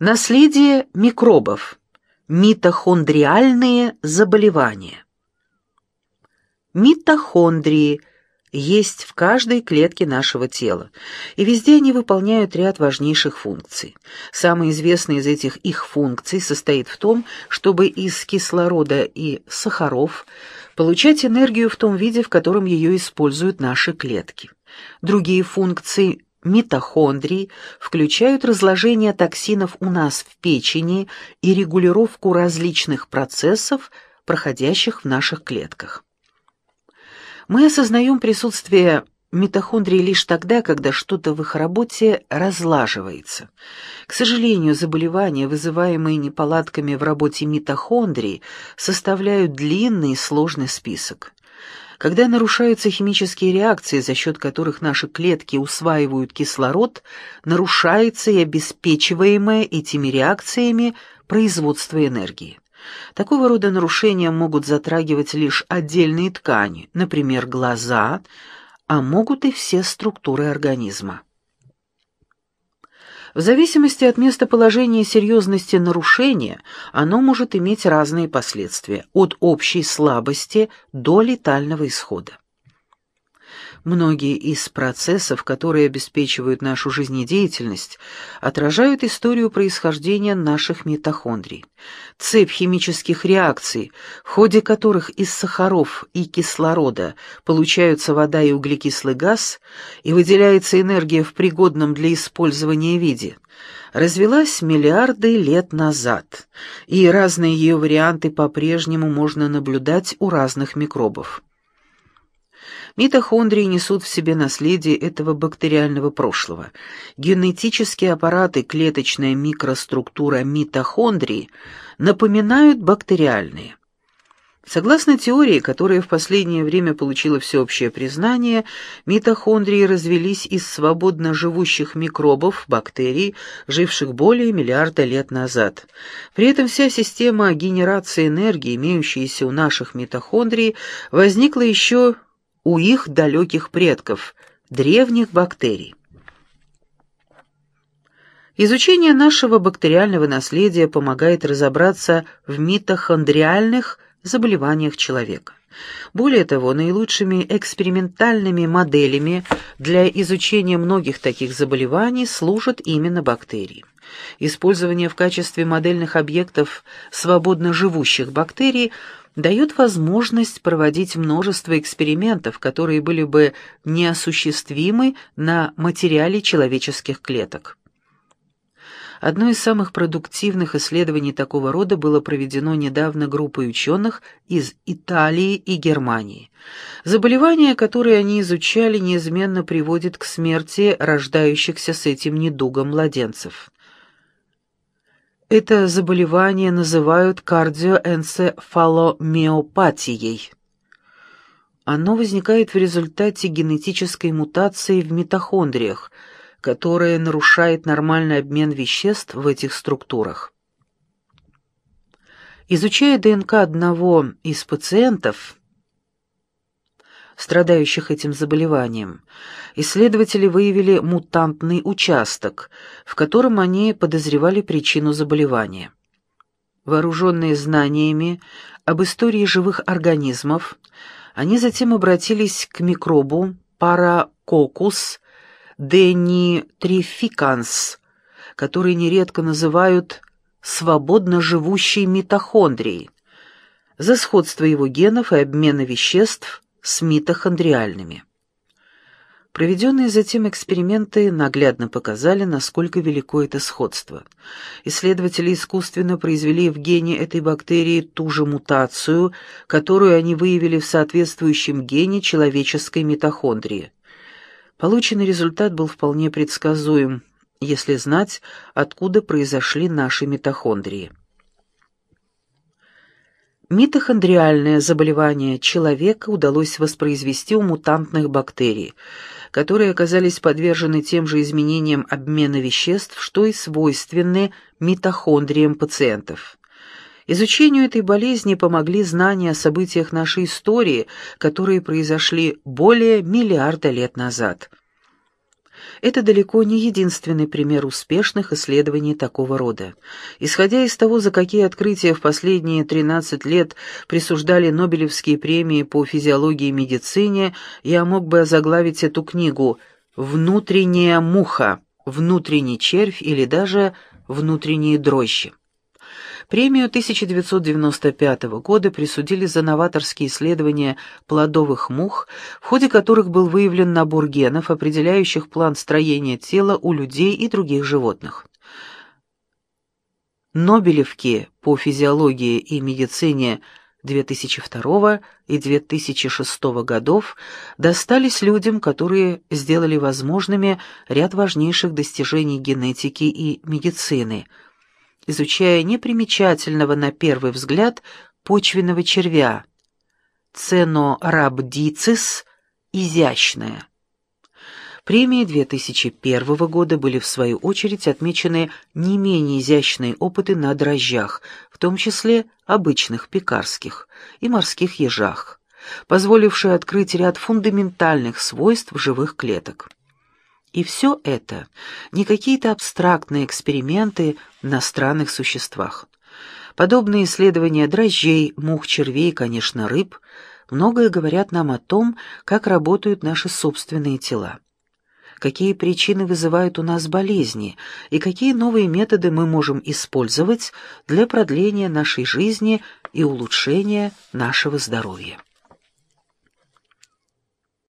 Наследие микробов. Митохондриальные заболевания. Митохондрии есть в каждой клетке нашего тела, и везде они выполняют ряд важнейших функций. Самая известная из этих их функций состоит в том, чтобы из кислорода и сахаров получать энергию в том виде, в котором ее используют наши клетки. Другие функции митохондрий включают разложение токсинов у нас в печени и регулировку различных процессов, проходящих в наших клетках. Мы осознаем присутствие митохондрий лишь тогда, когда что-то в их работе разлаживается. К сожалению, заболевания, вызываемые неполадками в работе митохондрий, составляют длинный и сложный список. Когда нарушаются химические реакции, за счет которых наши клетки усваивают кислород, нарушается и обеспечиваемое этими реакциями производство энергии. Такого рода нарушения могут затрагивать лишь отдельные ткани, например, глаза, а могут и все структуры организма. В зависимости от местоположения и серьезности нарушения, оно может иметь разные последствия, от общей слабости до летального исхода. Многие из процессов, которые обеспечивают нашу жизнедеятельность, отражают историю происхождения наших митохондрий. Цепь химических реакций, в ходе которых из сахаров и кислорода получаются вода и углекислый газ и выделяется энергия в пригодном для использования виде, развелась миллиарды лет назад, и разные ее варианты по-прежнему можно наблюдать у разных микробов. Митохондрии несут в себе наследие этого бактериального прошлого. Генетические аппараты, клеточная микроструктура митохондрии напоминают бактериальные. Согласно теории, которая в последнее время получила всеобщее признание, митохондрии развелись из свободно живущих микробов, бактерий, живших более миллиарда лет назад. При этом вся система генерации энергии, имеющаяся у наших митохондрий, возникла еще у их далеких предков, древних бактерий. Изучение нашего бактериального наследия помогает разобраться в митохондриальных заболеваниях человека. Более того, наилучшими экспериментальными моделями для изучения многих таких заболеваний служат именно бактерии. Использование в качестве модельных объектов свободно живущих бактерий дает возможность проводить множество экспериментов, которые были бы неосуществимы на материале человеческих клеток. Одно из самых продуктивных исследований такого рода было проведено недавно группой ученых из Италии и Германии. Заболевание, которое они изучали, неизменно приводит к смерти рождающихся с этим недугом младенцев. Это заболевание называют кардиоэнцефаломиопатией. Оно возникает в результате генетической мутации в митохондриях, которая нарушает нормальный обмен веществ в этих структурах. Изучая ДНК одного из пациентов, страдающих этим заболеванием, исследователи выявили мутантный участок, в котором они подозревали причину заболевания. Вооруженные знаниями об истории живых организмов, они затем обратились к микробу Paracocus denitrificans, который нередко называют «свободно живущей митохондрией», за сходство его генов и обмена веществ с митохондриальными. Проведенные затем эксперименты наглядно показали, насколько велико это сходство. Исследователи искусственно произвели в гене этой бактерии ту же мутацию, которую они выявили в соответствующем гене человеческой митохондрии. Полученный результат был вполне предсказуем, если знать, откуда произошли наши митохондрии. Митохондриальное заболевание человека удалось воспроизвести у мутантных бактерий, которые оказались подвержены тем же изменениям обмена веществ, что и свойственны митохондриям пациентов. Изучению этой болезни помогли знания о событиях нашей истории, которые произошли более миллиарда лет назад. Это далеко не единственный пример успешных исследований такого рода. Исходя из того, за какие открытия в последние 13 лет присуждали Нобелевские премии по физиологии и медицине, я мог бы озаглавить эту книгу «Внутренняя муха», «Внутренний червь» или даже «Внутренние дрожжи». Премию 1995 года присудили за новаторские исследования плодовых мух, в ходе которых был выявлен набор генов, определяющих план строения тела у людей и других животных. Нобелевки по физиологии и медицине 2002 и 2006 годов достались людям, которые сделали возможными ряд важнейших достижений генетики и медицины – изучая непримечательного на первый взгляд почвенного червя Ценорабдицис изящная. Премии 2001 года были в свою очередь отмечены не менее изящные опыты на дрожжах, в том числе обычных пекарских и морских ежах, позволившие открыть ряд фундаментальных свойств живых клеток. И все это не какие-то абстрактные эксперименты на странных существах. Подобные исследования дрожжей, мух, червей, конечно, рыб, многое говорят нам о том, как работают наши собственные тела. Какие причины вызывают у нас болезни и какие новые методы мы можем использовать для продления нашей жизни и улучшения нашего здоровья.